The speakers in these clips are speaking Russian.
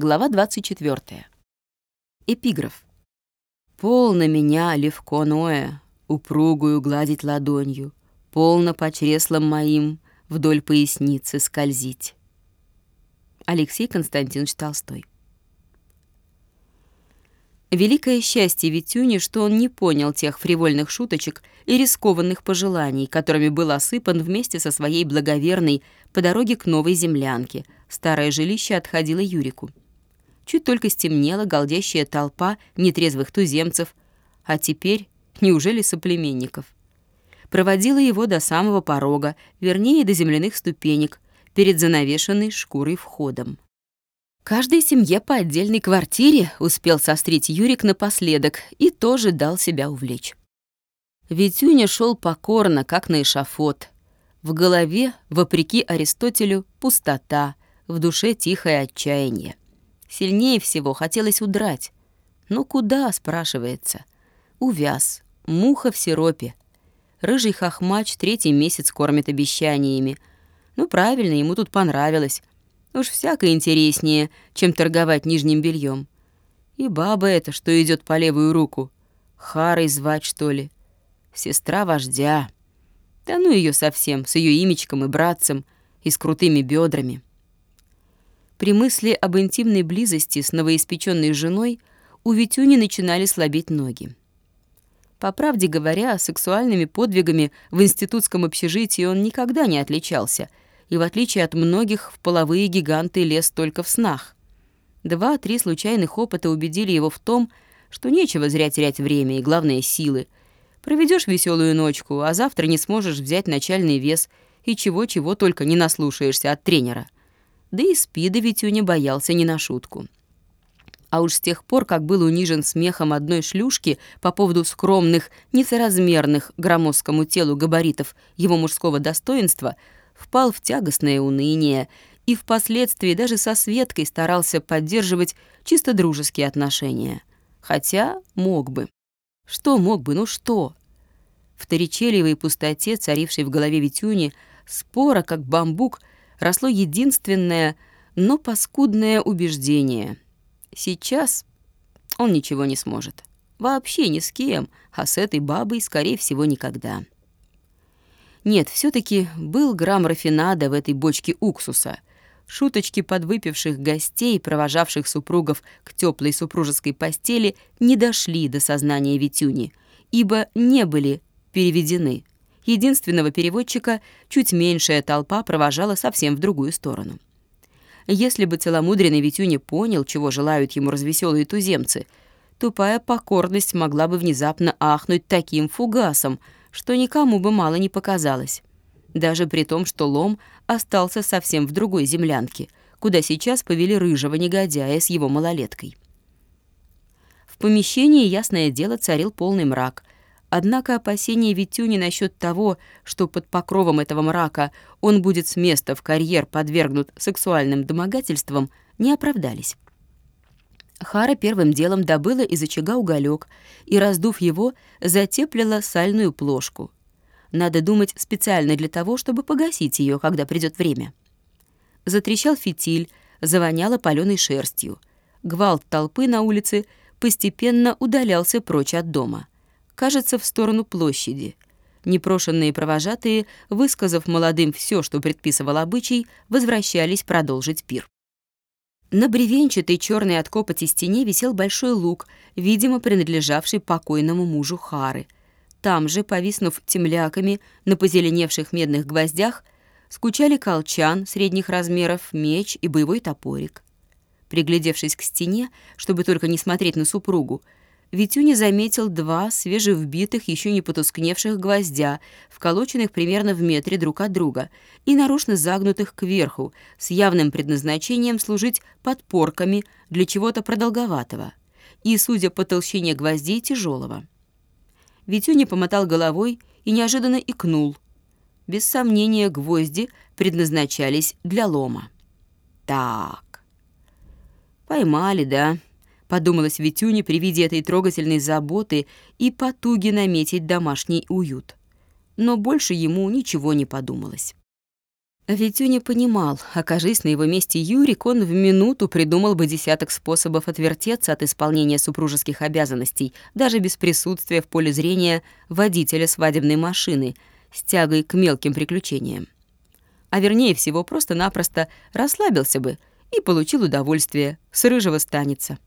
Глава 24. Эпиграф. «Полно меня, легко ноя, упругую гладить ладонью, полно по чреслам моим вдоль поясницы скользить». Алексей Константинович Толстой. Великое счастье Витюни, что он не понял тех фривольных шуточек и рискованных пожеланий, которыми был осыпан вместе со своей благоверной по дороге к новой землянке. Старое жилище отходило Юрику. Чуть только стемнело голдящая толпа нетрезвых туземцев, а теперь неужели соплеменников? Проводила его до самого порога, вернее, до земляных ступенек, перед занавешенной шкурой входом. Каждой семье по отдельной квартире успел сострить Юрик напоследок и тоже дал себя увлечь. Витюня шел покорно, как на эшафот. В голове, вопреки Аристотелю, пустота, в душе тихое отчаяние. Сильнее всего хотелось удрать. «Ну куда?» — спрашивается. Увяз. Муха в сиропе. Рыжий хохмач третий месяц кормит обещаниями. Ну, правильно, ему тут понравилось. Уж всяко интереснее, чем торговать нижним бельем. И баба эта, что идет по левую руку. Харой звать, что ли? Сестра вождя. Да ну ее совсем, с ее имечком и братцем, и с крутыми бедрами. При мысли об интимной близости с новоиспеченной женой у Витюни начинали слабеть ноги. По правде говоря, сексуальными подвигами в институтском общежитии он никогда не отличался — и, в отличие от многих, в половые гиганты лез только в снах. Два-три случайных опыта убедили его в том, что нечего зря терять время и, главное, силы. Проведешь веселую ночку, а завтра не сможешь взять начальный вес и чего-чего только не наслушаешься от тренера. Да и спида Витюня боялся не на шутку. А уж с тех пор, как был унижен смехом одной шлюшки по поводу скромных, несоразмерных громоздкому телу габаритов его мужского достоинства — впал в тягостное уныние и впоследствии даже со Светкой старался поддерживать чисто дружеские отношения. Хотя мог бы. Что мог бы, ну что? В торичелевой пустоте, царившей в голове Витюни, спора, как бамбук, росло единственное, но паскудное убеждение. Сейчас он ничего не сможет. Вообще ни с кем, а с этой бабой, скорее всего, никогда. Нет, все таки был грамм рафинада в этой бочке уксуса. Шуточки подвыпивших гостей, провожавших супругов к теплой супружеской постели, не дошли до сознания Витюни, ибо не были переведены. Единственного переводчика чуть меньшая толпа провожала совсем в другую сторону. Если бы целомудренный Витюня понял, чего желают ему развеселые туземцы, тупая покорность могла бы внезапно ахнуть таким фугасом — что никому бы мало не показалось. Даже при том, что лом остался совсем в другой землянке, куда сейчас повели рыжего негодяя с его малолеткой. В помещении, ясное дело, царил полный мрак. Однако опасения Витюни насчет того, что под покровом этого мрака он будет с места в карьер подвергнут сексуальным домогательствам, не оправдались. Хара первым делом добыла из очага уголек и, раздув его, затеплила сальную плошку. Надо думать специально для того, чтобы погасить ее, когда придет время. Затрещал фитиль, завоняло паленой шерстью. Гвалт толпы на улице постепенно удалялся прочь от дома. Кажется, в сторону площади. Непрошенные провожатые, высказав молодым все, что предписывал обычай, возвращались продолжить пир. На бревенчатой черной от копоти стене висел большой лук, видимо, принадлежавший покойному мужу Хары. Там же, повиснув темляками на позеленевших медных гвоздях, скучали колчан средних размеров, меч и боевой топорик. Приглядевшись к стене, чтобы только не смотреть на супругу, Витюня заметил два свежевбитых, еще не потускневших гвоздя, вколоченных примерно в метре друг от друга и нарочно загнутых кверху, с явным предназначением служить подпорками для чего-то продолговатого и, судя по толщине гвоздей, тяжелого. Витюня помотал головой и неожиданно икнул. Без сомнения, гвозди предназначались для лома. «Так, поймали, да?» Подумалось Витюне при виде этой трогательной заботы и потуги наметить домашний уют. Но больше ему ничего не подумалось. Витюня понимал, окажись на его месте Юрик, он в минуту придумал бы десяток способов отвертеться от исполнения супружеских обязанностей, даже без присутствия в поле зрения водителя свадебной машины, с тягой к мелким приключениям. А вернее всего, просто-напросто расслабился бы и получил удовольствие, с рыжего станется.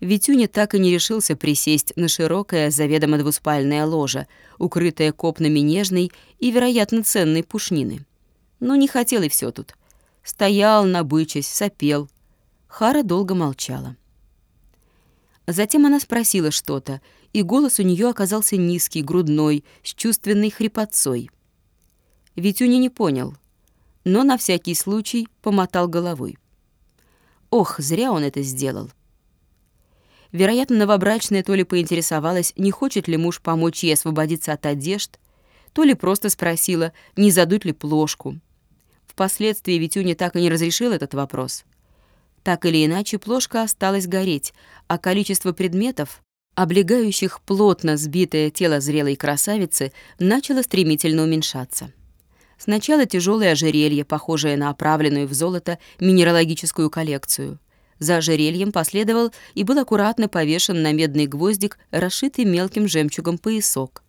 Витюня так и не решился присесть на широкое, заведомо двуспальное ложе, укрытое копнами нежной и, вероятно, ценной пушнины. Но не хотел и все тут. Стоял, набычась, сопел. Хара долго молчала. Затем она спросила что-то, и голос у нее оказался низкий, грудной, с чувственной хрипотцой. Витюня не понял, но на всякий случай помотал головой. Ох, зря он это сделал. Вероятно, новобрачная то ли поинтересовалась, не хочет ли муж помочь ей освободиться от одежд, то ли просто спросила, не задуть ли плошку. Впоследствии Витюня так и не разрешил этот вопрос. Так или иначе, плошка осталась гореть, а количество предметов, облегающих плотно сбитое тело зрелой красавицы, начало стремительно уменьшаться. Сначала тяжелое ожерелье, похожее на оправленную в золото минералогическую коллекцию. За ожерельем последовал и был аккуратно повешен на медный гвоздик, расшитый мелким жемчугом поясок.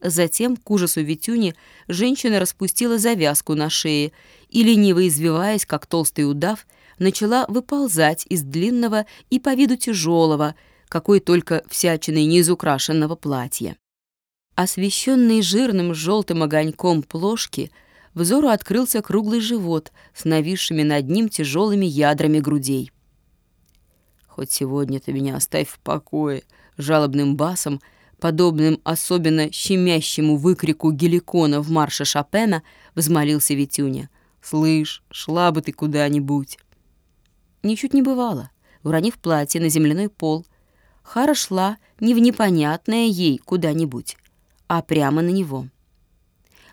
Затем, к ужасу Витюни, женщина распустила завязку на шее и, лениво извиваясь, как толстый удав, начала выползать из длинного и по виду тяжелого, какой только всячиной неизукрашенного платья. Освещенный жирным желтым огоньком плошки, взору открылся круглый живот с нависшими над ним тяжелыми ядрами грудей. «Хоть сегодня ты меня оставь в покое», — жалобным басом — подобным особенно щемящему выкрику геликона в марше Шопена, взмолился Витюня. «Слышь, шла бы ты куда-нибудь!» Ничуть не бывало. Уронив платье на земляной пол, Хара шла не в непонятное ей куда-нибудь, а прямо на него.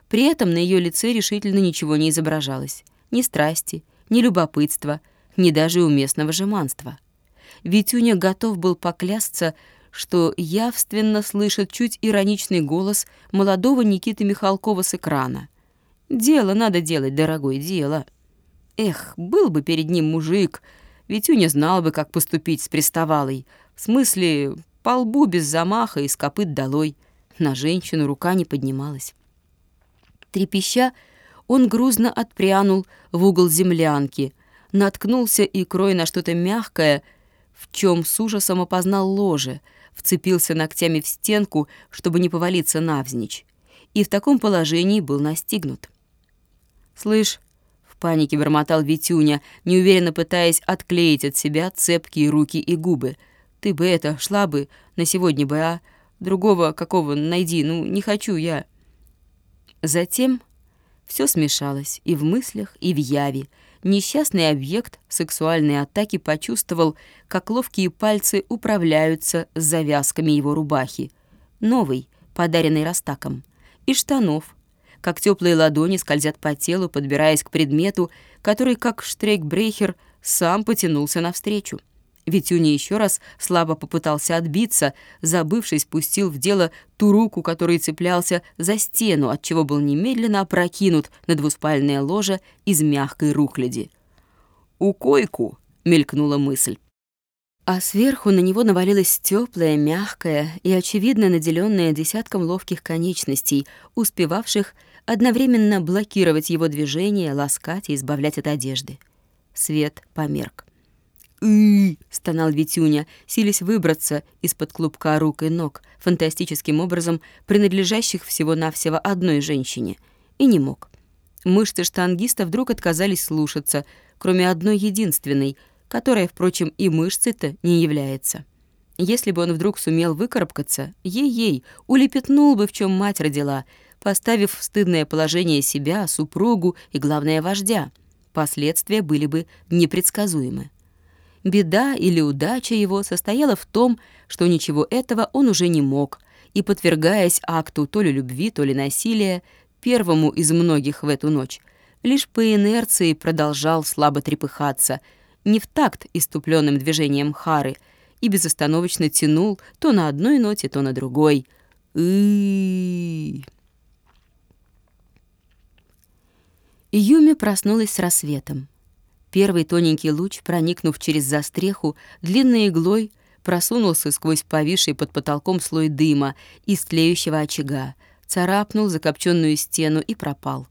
При этом на ее лице решительно ничего не изображалось. Ни страсти, ни любопытства, ни даже уместного жеманства. Витюня готов был поклясться, что явственно слышит чуть ироничный голос молодого Никиты Михалкова с экрана. «Дело надо делать, дорогой, дело». Эх, был бы перед ним мужик, не знал бы, как поступить с приставалой. В смысле, по лбу без замаха и с копыт долой. На женщину рука не поднималась. Трепеща, он грузно отпрянул в угол землянки, наткнулся икрой на что-то мягкое, в чем с ужасом опознал ложе — вцепился ногтями в стенку, чтобы не повалиться навзничь, и в таком положении был настигнут. «Слышь», — в панике бормотал Витюня, неуверенно пытаясь отклеить от себя цепкие руки и губы, «ты бы это, шла бы, на сегодня бы, а? Другого какого найди, ну, не хочу я». Затем все смешалось и в мыслях, и в яве, несчастный объект сексуальной атаки почувствовал, как ловкие пальцы управляются с завязками его рубахи, новой, подаренной Растаком, и штанов, как теплые ладони скользят по телу, подбираясь к предмету, который, как штрейкбрейхер, сам потянулся навстречу. Витюня еще раз слабо попытался отбиться, забывшись, пустил в дело ту руку, которой цеплялся за стену, отчего был немедленно опрокинут на двуспальное ложе из мягкой рухляди. «У койку!» — мелькнула мысль. А сверху на него навалилась теплая, мягкая и, очевидно, наделенная десятком ловких конечностей, успевавших одновременно блокировать его движение, ласкать и избавлять от одежды. Свет померк стонал Витюня, силясь выбраться из-под клубка рук и ног, фантастическим образом принадлежащих всего-навсего одной женщине, и не мог. Мышцы штангиста вдруг отказались слушаться, кроме одной единственной, которая, впрочем, и мышцей-то не является. Если бы он вдруг сумел выкарабкаться, ей-ей, улепетнул бы, в чем мать родила, поставив в стыдное положение себя, супругу и, главное, вождя. Последствия были бы непредсказуемы. Беда или удача его состояла в том, что ничего этого он уже не мог, и, подвергаясь акту то ли любви, то ли насилия, первому из многих в эту ночь, лишь по инерции продолжал слабо трепыхаться, не в такт иступленным движением Хары, и безостановочно тянул то на одной ноте, то на другой. Юми проснулась с рассветом. Первый тоненький луч, проникнув через застреху, длинной иглой просунулся сквозь повисший под потолком слой дыма из тлеющего очага, царапнул закопченную стену и пропал.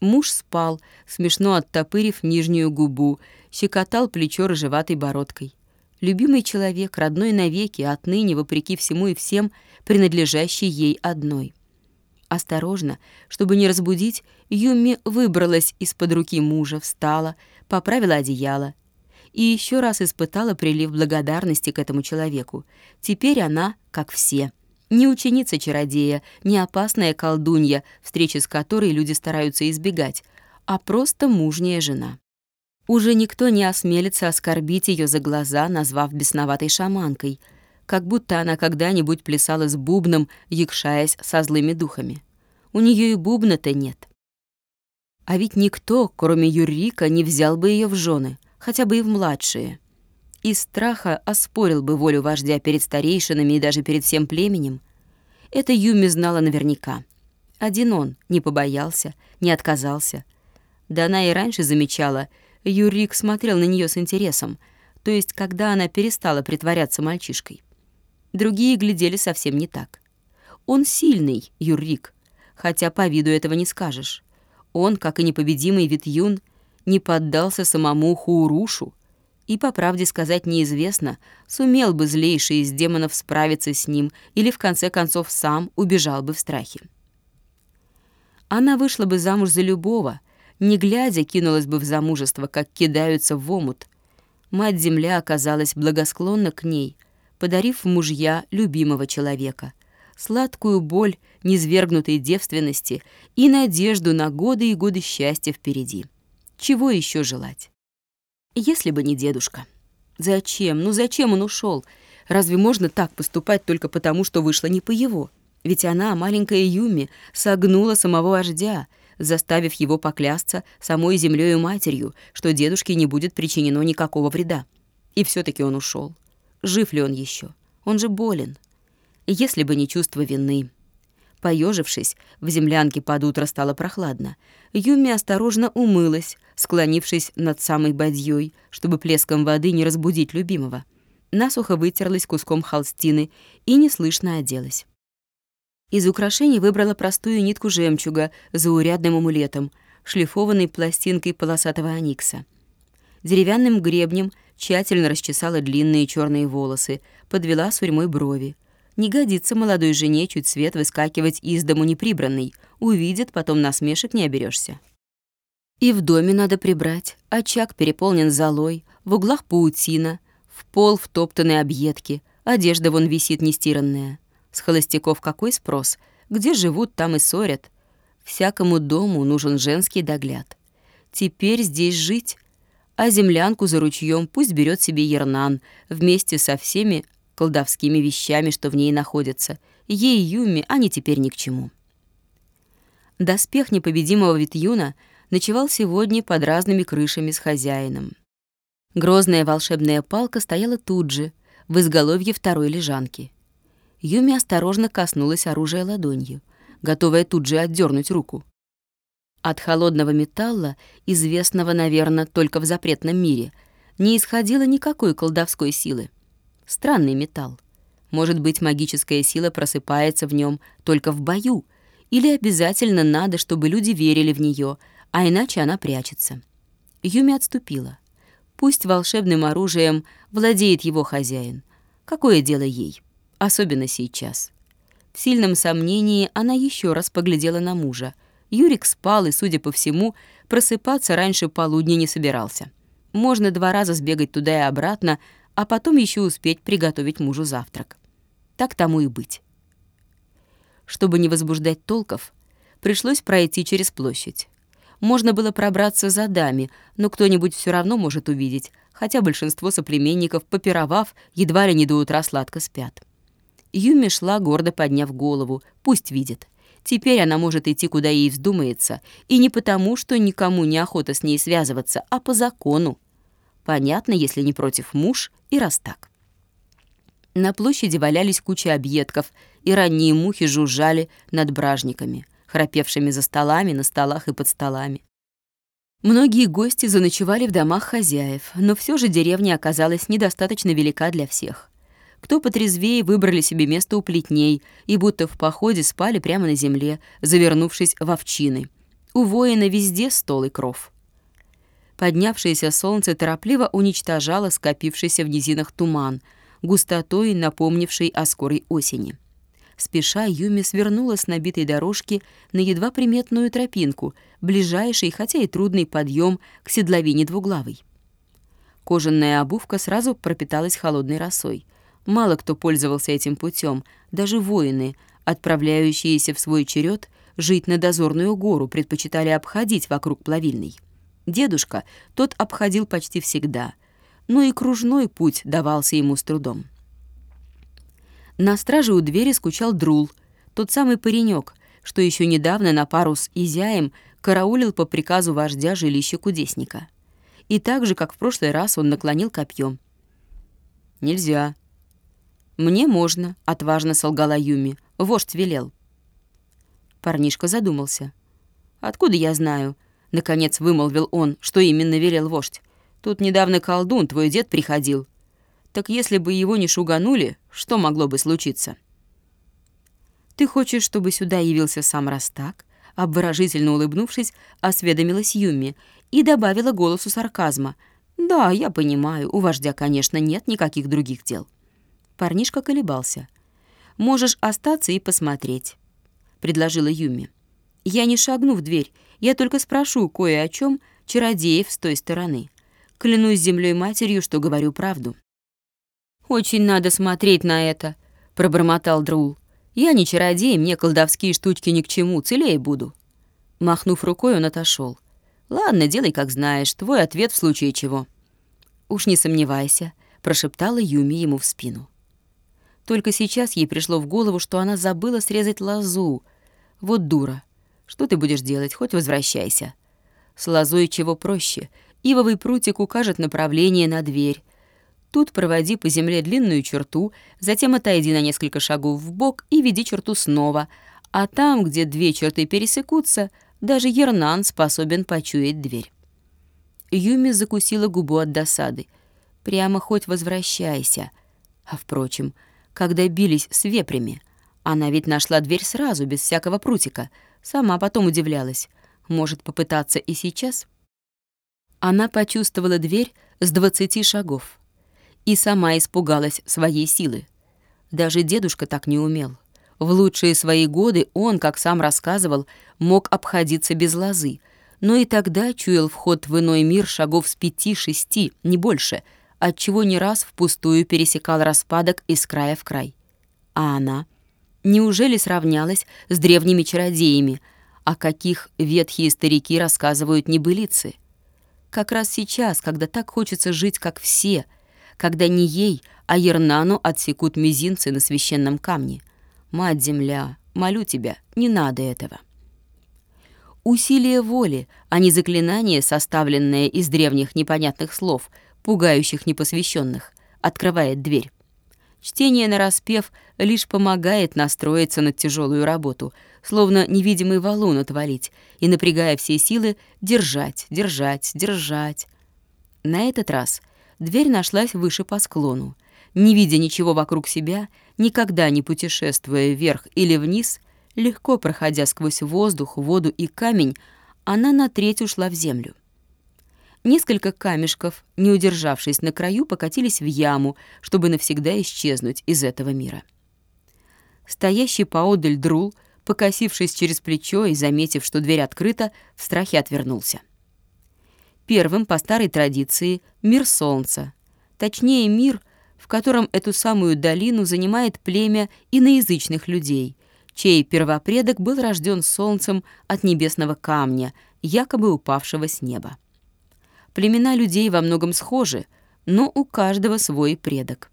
Муж спал, смешно оттопырив нижнюю губу, щекотал плечо рыжеватой бородкой. Любимый человек, родной навеки, отныне, вопреки всему и всем, принадлежащий ей одной. Осторожно, чтобы не разбудить, Юми выбралась из-под руки мужа, встала, поправила одеяло и еще раз испытала прилив благодарности к этому человеку. Теперь она, как все, не ученица-чародея, не опасная колдунья, встречи с которой люди стараются избегать, а просто мужняя жена. Уже никто не осмелится оскорбить ее за глаза, назвав бесноватой шаманкой, как будто она когда-нибудь плясала с бубном, якшаясь со злыми духами. У нее и бубна-то нет. А ведь никто, кроме Юрика, не взял бы ее в жены, хотя бы и в младшие. Из страха оспорил бы волю вождя перед старейшинами и даже перед всем племенем. Это Юми знала наверняка. Один он не побоялся, не отказался. Да она и раньше замечала, Юрик смотрел на нее с интересом, то есть когда она перестала притворяться мальчишкой. Другие глядели совсем не так. Он сильный, Юрик, хотя по виду этого не скажешь. Он, как и непобедимый Витюн, не поддался самому Хурушу, и, по правде сказать, неизвестно, сумел бы злейший из демонов справиться с ним или, в конце концов, сам убежал бы в страхе. Она вышла бы замуж за любого, не глядя, кинулась бы в замужество, как кидаются в омут. Мать-Земля оказалась благосклонна к ней, подарив мужья любимого человека, сладкую боль низвергнутой девственности и надежду на годы и годы счастья впереди. Чего еще желать? Если бы не дедушка. Зачем? Ну зачем он ушел? Разве можно так поступать только потому, что вышло не по его? Ведь она, маленькая Юми, согнула самого вождя, заставив его поклясться самой землей и матерью, что дедушке не будет причинено никакого вреда. И все таки он ушел. Жив ли он еще? Он же болен. Если бы не чувство вины, Поежившись, в землянке под утро стало прохладно. Юми осторожно умылась, склонившись над самой бадьей, чтобы плеском воды не разбудить любимого. Насухо вытерлась куском холстины и неслышно оделась. Из украшений выбрала простую нитку жемчуга с заурядным амулетом, шлифованной пластинкой полосатого аникса. Деревянным гребнем тщательно расчесала длинные черные волосы, подвела сурьмой брови — не годится молодой жене чуть свет выскакивать из дому неприбранной. Увидит, потом насмешек не оберешься. И в доме надо прибрать. Очаг переполнен золой, в углах паутина, в пол втоптаны объедки, одежда вон висит нестиранная. С холостяков какой спрос? Где живут, там и ссорят. Всякому дому нужен женский догляд. Теперь здесь жить, а землянку за ручьем пусть берет себе Ернан вместе со всеми колдовскими вещами, что в ней находятся. Ей, Юми, они теперь ни к чему. Доспех непобедимого Витюна ночевал сегодня под разными крышами с хозяином. Грозная волшебная палка стояла тут же, в изголовье второй лежанки. Юми осторожно коснулась оружия ладонью, готовая тут же отдернуть руку. От холодного металла, известного, наверное, только в запретном мире, не исходило никакой колдовской силы. Странный металл. Может быть, магическая сила просыпается в нем только в бою, или обязательно надо, чтобы люди верили в нее, а иначе она прячется. Юми отступила. Пусть волшебным оружием владеет его хозяин. Какое дело ей? Особенно сейчас. В сильном сомнении она еще раз поглядела на мужа. Юрик спал и, судя по всему, просыпаться раньше полудня не собирался. Можно два раза сбегать туда и обратно, а потом еще успеть приготовить мужу завтрак. Так тому и быть. Чтобы не возбуждать толков, пришлось пройти через площадь. Можно было пробраться за дами, но кто-нибудь все равно может увидеть, хотя большинство соплеменников, попировав, едва ли не до утра сладко спят. Юми шла, гордо подняв голову, пусть видит. Теперь она может идти, куда ей вздумается, и не потому, что никому не охота с ней связываться, а по закону. Понятно, если не против муж, и раз так. На площади валялись куча объедков, и ранние мухи жужжали над бражниками, храпевшими за столами, на столах и под столами. Многие гости заночевали в домах хозяев, но все же деревня оказалась недостаточно велика для всех. Кто потрезвее выбрали себе место у плетней и будто в походе спали прямо на земле, завернувшись в овчины. У воина везде стол и кров. Поднявшееся солнце торопливо уничтожало скопившийся в низинах туман, густотой напомнивший о скорой осени. Спеша, Юми свернула с набитой дорожки на едва приметную тропинку, ближайший, хотя и трудный подъем к седловине двуглавой. Кожаная обувка сразу пропиталась холодной росой. Мало кто пользовался этим путем, даже воины, отправляющиеся в свой черед жить на дозорную гору, предпочитали обходить вокруг плавильной. Дедушка тот обходил почти всегда, но и кружной путь давался ему с трудом. На страже у двери скучал Друл, тот самый паренек, что еще недавно на пару с Изяем караулил по приказу вождя жилище кудесника. И так же, как в прошлый раз, он наклонил копьем. «Нельзя». «Мне можно», — отважно солгала Юми. «Вождь велел». Парнишка задумался. «Откуда я знаю?» — наконец вымолвил он, что именно велел вождь. «Тут недавно колдун, твой дед, приходил. Так если бы его не шуганули, что могло бы случиться? «Ты хочешь, чтобы сюда явился сам Растак?» Обворожительно улыбнувшись, осведомилась Юми и добавила голосу сарказма. «Да, я понимаю, у вождя, конечно, нет никаких других дел». Парнишка колебался. «Можешь остаться и посмотреть», — предложила Юми. «Я не шагну в дверь, я только спрошу кое о чем чародеев с той стороны. Клянусь землей матерью, что говорю правду». «Очень надо смотреть на это», — пробормотал Друл. «Я не чародей, мне колдовские штучки ни к чему, целее буду». Махнув рукой, он отошел. «Ладно, делай, как знаешь, твой ответ в случае чего». «Уж не сомневайся», — прошептала Юми ему в спину. Только сейчас ей пришло в голову, что она забыла срезать лозу. Вот дура. Что ты будешь делать, хоть возвращайся. С лозой чего проще. Ивовый прутик укажет направление на дверь, Тут проводи по земле длинную черту, затем отойди на несколько шагов в бок и веди черту снова, а там, где две черты пересекутся, даже Ернан способен почуять дверь. Юми закусила губу от досады. Прямо хоть возвращайся. А впрочем, когда бились с вепрями, она ведь нашла дверь сразу, без всякого прутика. Сама потом удивлялась. Может попытаться и сейчас? Она почувствовала дверь с двадцати шагов и сама испугалась своей силы. Даже дедушка так не умел. В лучшие свои годы он, как сам рассказывал, мог обходиться без лозы, но и тогда чуял вход в иной мир шагов с пяти-шести, не больше, отчего не раз впустую пересекал распадок из края в край. А она? Неужели сравнялась с древними чародеями, о каких ветхие старики рассказывают небылицы? Как раз сейчас, когда так хочется жить, как все — когда не ей, а Ернану отсекут мизинцы на священном камне. Мать-Земля, молю тебя, не надо этого. Усилие воли, а не заклинание, составленное из древних непонятных слов, пугающих непосвященных, открывает дверь. Чтение на распев лишь помогает настроиться на тяжелую работу, словно невидимый валун отвалить и, напрягая все силы, держать, держать, держать. На этот раз Дверь нашлась выше по склону. Не видя ничего вокруг себя, никогда не путешествуя вверх или вниз, легко проходя сквозь воздух, воду и камень, она на треть ушла в землю. Несколько камешков, не удержавшись на краю, покатились в яму, чтобы навсегда исчезнуть из этого мира. Стоящий поодаль Друл, покосившись через плечо и заметив, что дверь открыта, в страхе отвернулся. Первым, по старой традиции, мир Солнца. Точнее, мир, в котором эту самую долину занимает племя иноязычных людей, чей первопредок был рожден Солнцем от небесного камня, якобы упавшего с неба. Племена людей во многом схожи, но у каждого свой предок.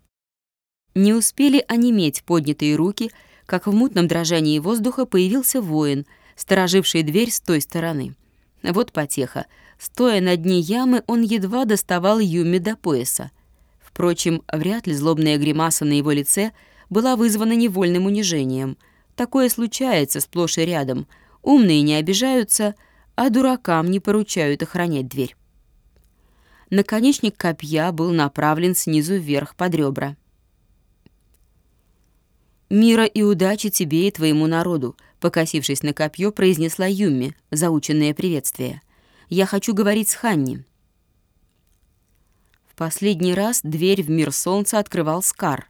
Не успели онеметь поднятые руки, как в мутном дрожании воздуха появился воин, стороживший дверь с той стороны. Вот потеха. Стоя на дне ямы, он едва доставал Юми до пояса. Впрочем, вряд ли злобная гримаса на его лице была вызвана невольным унижением. Такое случается сплошь и рядом. Умные не обижаются, а дуракам не поручают охранять дверь. Наконечник копья был направлен снизу вверх под ребра. «Мира и удачи тебе и твоему народу», — покосившись на копье, произнесла Юмми, заученное приветствие. «Я хочу говорить с Ханни». В последний раз дверь в мир солнца открывал Скар.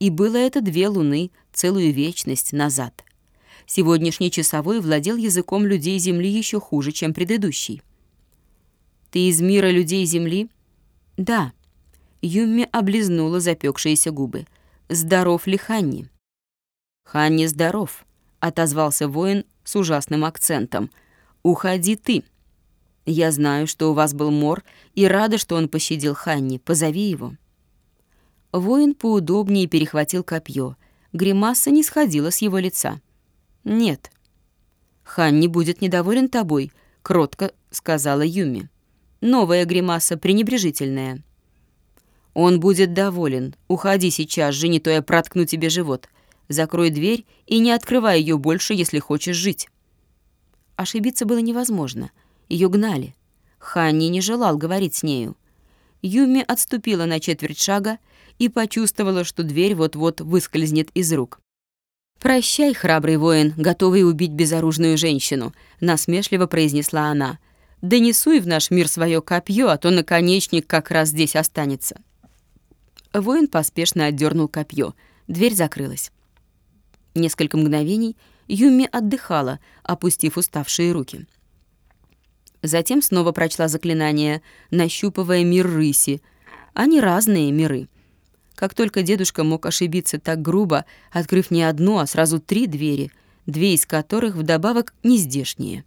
И было это две луны, целую вечность назад. Сегодняшний часовой владел языком людей Земли еще хуже, чем предыдущий. «Ты из мира людей Земли?» «Да». Юмми облизнула запекшиеся губы. «Здоров ли Ханни?» «Ханни здоров», — отозвался воин с ужасным акцентом. «Уходи ты. Я знаю, что у вас был мор, и рада, что он пощадил Ханни. Позови его». Воин поудобнее перехватил копье. Гримаса не сходила с его лица. «Нет». «Ханни будет недоволен тобой», — кротко сказала Юми. «Новая гримаса, пренебрежительная». «Он будет доволен. Уходи сейчас же, не то я проткну тебе живот. Закрой дверь и не открывай ее больше, если хочешь жить». Ошибиться было невозможно. Ее гнали. Ханни не желал говорить с нею. Юми отступила на четверть шага и почувствовала, что дверь вот-вот выскользнет из рук. «Прощай, храбрый воин, готовый убить безоружную женщину», — насмешливо произнесла она. «Донесуй в наш мир свое копье, а то наконечник как раз здесь останется». Воин поспешно отдернул копье. Дверь закрылась. Несколько мгновений Юми отдыхала, опустив уставшие руки. Затем снова прочла заклинание, нащупывая мир рыси. Они разные миры. Как только дедушка мог ошибиться так грубо, открыв не одну, а сразу три двери, две из которых вдобавок не здешние.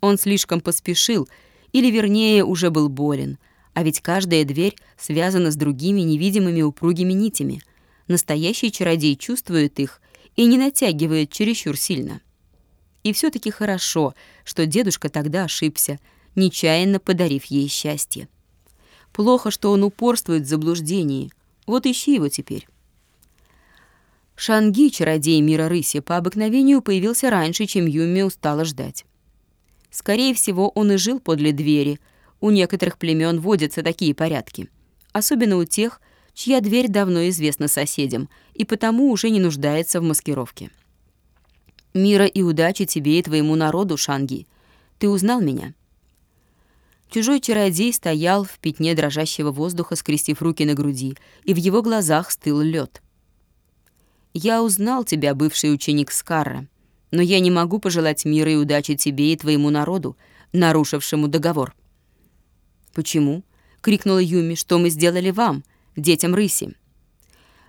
Он слишком поспешил, или вернее уже был болен, а ведь каждая дверь связана с другими невидимыми упругими нитями. Настоящий чародей чувствует их и не натягивает чересчур сильно. И все таки хорошо, что дедушка тогда ошибся, нечаянно подарив ей счастье. Плохо, что он упорствует в заблуждении — вот ищи его теперь». Шанги, чародей мира рыси, по обыкновению появился раньше, чем Юми устала ждать. Скорее всего, он и жил подле двери. У некоторых племен водятся такие порядки. Особенно у тех, чья дверь давно известна соседям и потому уже не нуждается в маскировке. «Мира и удачи тебе и твоему народу, Шанги. Ты узнал меня?» Чужой чародей стоял в пятне дрожащего воздуха, скрестив руки на груди, и в его глазах стыл лед. «Я узнал тебя, бывший ученик Скарра, но я не могу пожелать мира и удачи тебе и твоему народу, нарушившему договор». «Почему?» — крикнула Юми. «Что мы сделали вам, детям рыси?»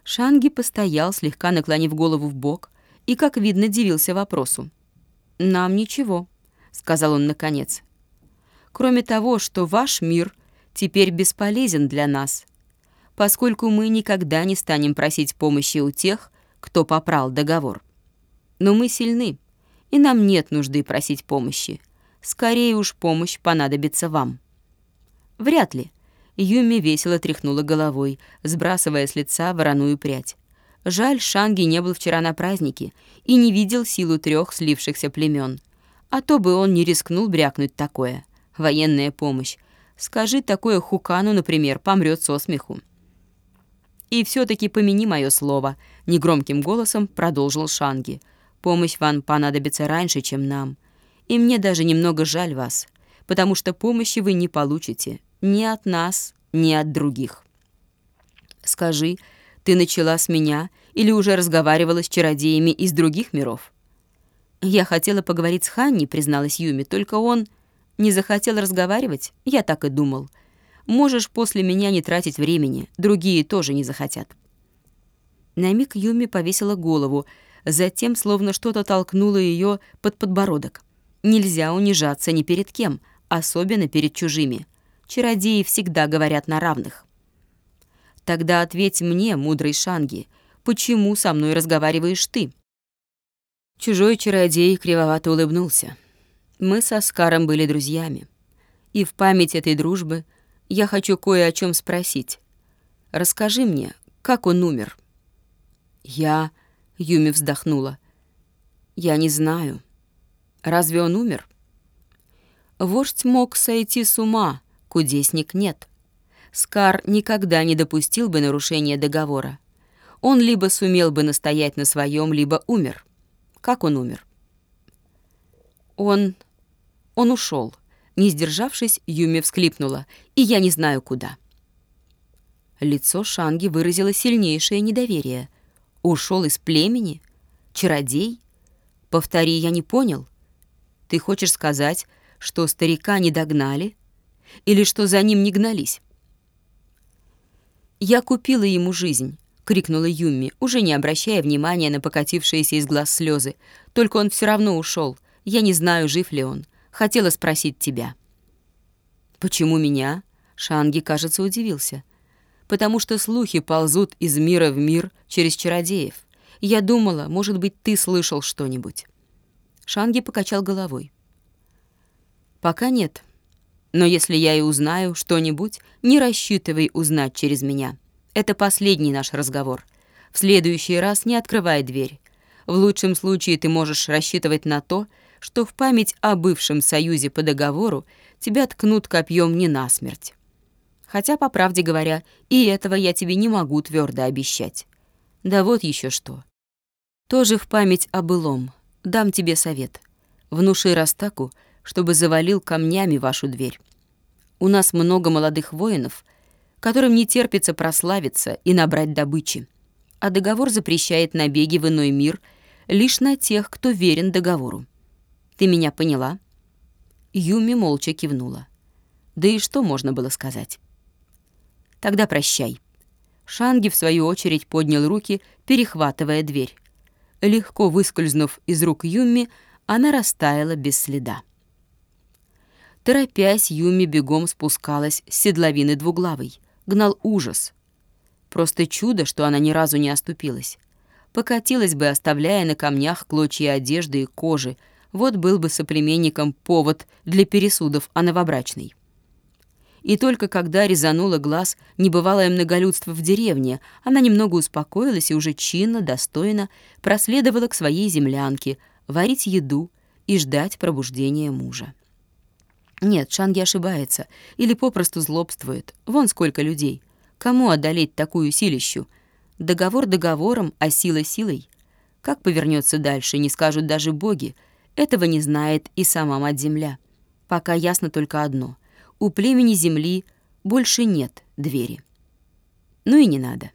Шанги постоял, слегка наклонив голову в бок, и, как видно, дивился вопросу. «Нам ничего», — сказал он наконец кроме того, что ваш мир теперь бесполезен для нас, поскольку мы никогда не станем просить помощи у тех, кто попрал договор. Но мы сильны, и нам нет нужды просить помощи. Скорее уж помощь понадобится вам. Вряд ли. Юми весело тряхнула головой, сбрасывая с лица вороную прядь. Жаль, Шанги не был вчера на празднике и не видел силу трех слившихся племен. А то бы он не рискнул брякнуть такое военная помощь. Скажи такое Хукану, например, помрет со смеху. «И все-таки помяни мое слово», — негромким голосом продолжил Шанги. «Помощь вам понадобится раньше, чем нам. И мне даже немного жаль вас, потому что помощи вы не получите ни от нас, ни от других. Скажи, ты начала с меня или уже разговаривала с чародеями из других миров?» «Я хотела поговорить с Ханни», — призналась Юми, «только он...» Не захотел разговаривать? Я так и думал. Можешь после меня не тратить времени, другие тоже не захотят». На миг Юми повесила голову, затем словно что-то толкнуло ее под подбородок. Нельзя унижаться ни перед кем, особенно перед чужими. Чародеи всегда говорят на равных. «Тогда ответь мне, мудрый Шанги, почему со мной разговариваешь ты?» Чужой чародей кривовато улыбнулся. Мы со Скаром были друзьями. И в память этой дружбы я хочу кое о чем спросить. Расскажи мне, как он умер?» «Я...» — Юми вздохнула. «Я не знаю. Разве он умер?» Вождь мог сойти с ума, кудесник нет. Скар никогда не допустил бы нарушения договора. Он либо сумел бы настоять на своем, либо умер. Как он умер? Он... он ушел. Не сдержавшись, Юми всклипнула, и я не знаю куда. Лицо Шанги выразило сильнейшее недоверие. Ушел из племени? Чародей? Повтори, я не понял. Ты хочешь сказать, что старика не догнали? Или что за ним не гнались? «Я купила ему жизнь», — крикнула Юми, уже не обращая внимания на покатившиеся из глаз слезы. «Только он все равно ушел. Я не знаю, жив ли он. Хотела спросить тебя». «Почему меня?» — Шанги, кажется, удивился. «Потому что слухи ползут из мира в мир через чародеев. Я думала, может быть, ты слышал что-нибудь». Шанги покачал головой. «Пока нет. Но если я и узнаю что-нибудь, не рассчитывай узнать через меня. Это последний наш разговор. В следующий раз не открывай дверь. В лучшем случае ты можешь рассчитывать на то, что в память о бывшем союзе по договору тебя ткнут копьем не насмерть. Хотя, по правде говоря, и этого я тебе не могу твердо обещать. Да вот еще что. Тоже в память о былом. Дам тебе совет. Внуши Растаку, чтобы завалил камнями вашу дверь. У нас много молодых воинов, которым не терпится прославиться и набрать добычи. А договор запрещает набеги в иной мир лишь на тех, кто верен договору. Ты меня поняла?» Юми молча кивнула. Да и что можно было сказать? «Тогда прощай». Шанги, в свою очередь, поднял руки, перехватывая дверь. Легко выскользнув из рук Юми, она растаяла без следа. Торопясь, Юми бегом спускалась с седловины двуглавой. Гнал ужас. Просто чудо, что она ни разу не оступилась. Покатилась бы, оставляя на камнях клочья одежды и кожи. Вот был бы соплеменником повод для пересудов о новобрачной. И только когда резанула глаз небывалое многолюдство в деревне, она немного успокоилась и уже чинно, достойно проследовала к своей землянке, варить еду и ждать пробуждения мужа. Нет, Шанги ошибается. Или попросту злобствует. Вон сколько людей. Кому одолеть такую силищу? Договор договором, а сила силой. Как повернется дальше, не скажут даже боги. Этого не знает и сама Мать-Земля. Пока ясно только одно. У племени Земли больше нет двери. Ну и не надо.